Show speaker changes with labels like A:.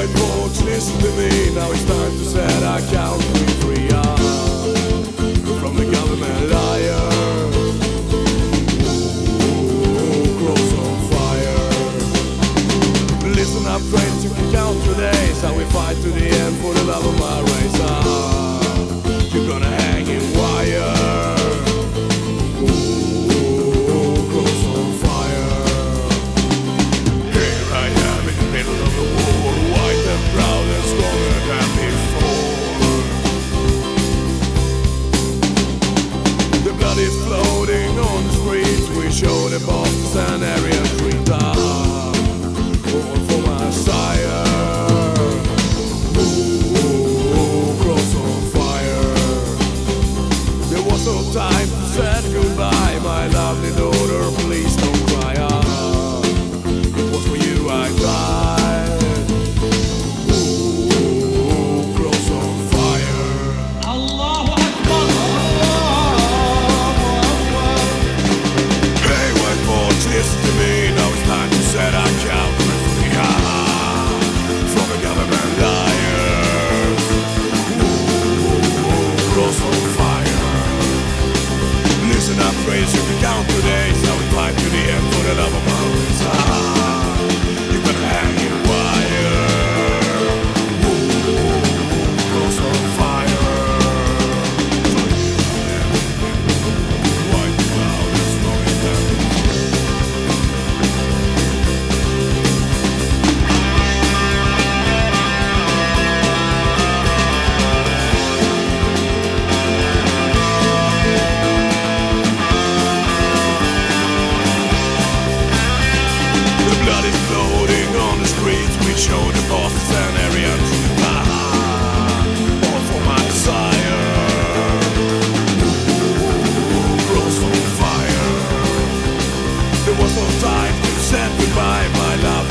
A: my thoughts, listen to me. Now it's time to set our country free are from the government liar. Cross on fire. Listen up, friends, you can count today. So we fight to the end for the love of my bells on fire. Listen up, crazy your count today. floating on the streets. We show the bosses and Aryans. All for my desire. Fire. There was no time to say goodbye, my love.